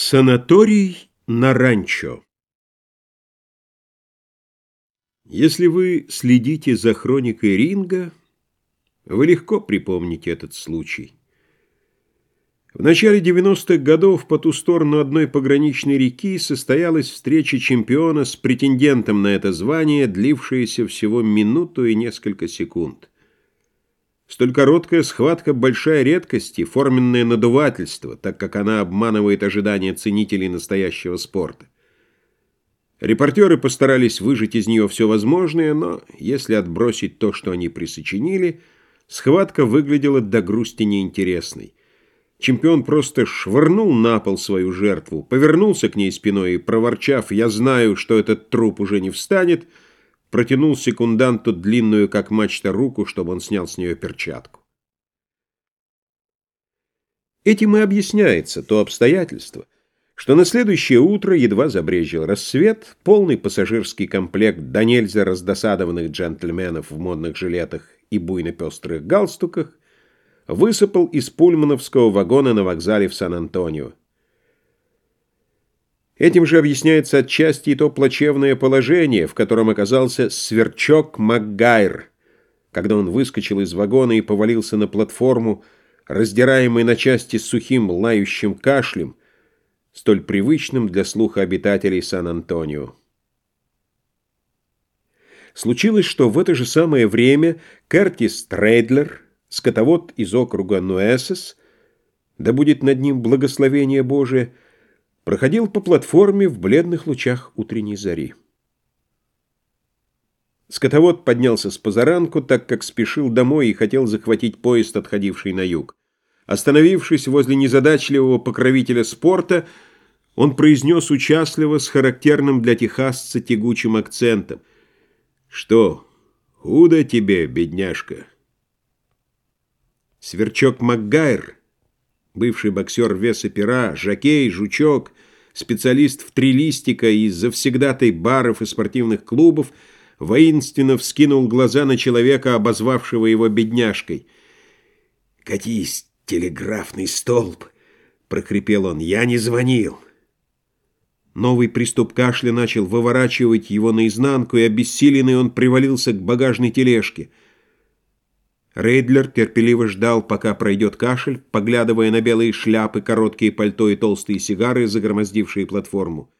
Санаторий на ранчо Если вы следите за хроникой ринга, вы легко припомните этот случай. В начале 90-х годов по ту сторону одной пограничной реки состоялась встреча чемпиона с претендентом на это звание, длившаяся всего минуту и несколько секунд. Столь короткая схватка – большая редкость и форменное надувательство, так как она обманывает ожидания ценителей настоящего спорта. Репортеры постарались выжать из нее все возможное, но, если отбросить то, что они присочинили, схватка выглядела до грусти неинтересной. Чемпион просто швырнул на пол свою жертву, повернулся к ней спиной и, проворчав «Я знаю, что этот труп уже не встанет», протянул секунданту длинную, как мачта, руку, чтобы он снял с нее перчатку. Этим и объясняется то обстоятельство, что на следующее утро едва забрежил рассвет, полный пассажирский комплект до нельзя раздосадованных джентльменов в модных жилетах и буйно-пестрых галстуках высыпал из пульмановского вагона на вокзале в Сан-Антонио. Этим же объясняется отчасти и то плачевное положение, в котором оказался сверчок МакГайр, когда он выскочил из вагона и повалился на платформу, раздираемый на части сухим лающим кашлем, столь привычным для слуха обитателей Сан-Антонио. Случилось, что в это же самое время Кертис Трейдлер, скотовод из округа Нуэсес, да будет над ним благословение Божие, проходил по платформе в бледных лучах утренней зари. Скотовод поднялся с позаранку, так как спешил домой и хотел захватить поезд, отходивший на юг. Остановившись возле незадачливого покровителя спорта, он произнес участливо с характерным для техасца тягучим акцентом. «Что, худо тебе, бедняжка?» Сверчок Макгайр бывший боксер веса пера, жокей, жучок, специалист в трилистика и завсегдатай баров и спортивных клубов, воинственно вскинул глаза на человека, обозвавшего его бедняжкой. «Катись, телеграфный столб!» — прокрепел он. «Я не звонил!» Новый приступ кашля начал выворачивать его наизнанку, и обессиленный он привалился к багажной тележке — Рейдлер терпеливо ждал, пока пройдет кашель, поглядывая на белые шляпы, короткие пальто и толстые сигары, загромоздившие платформу.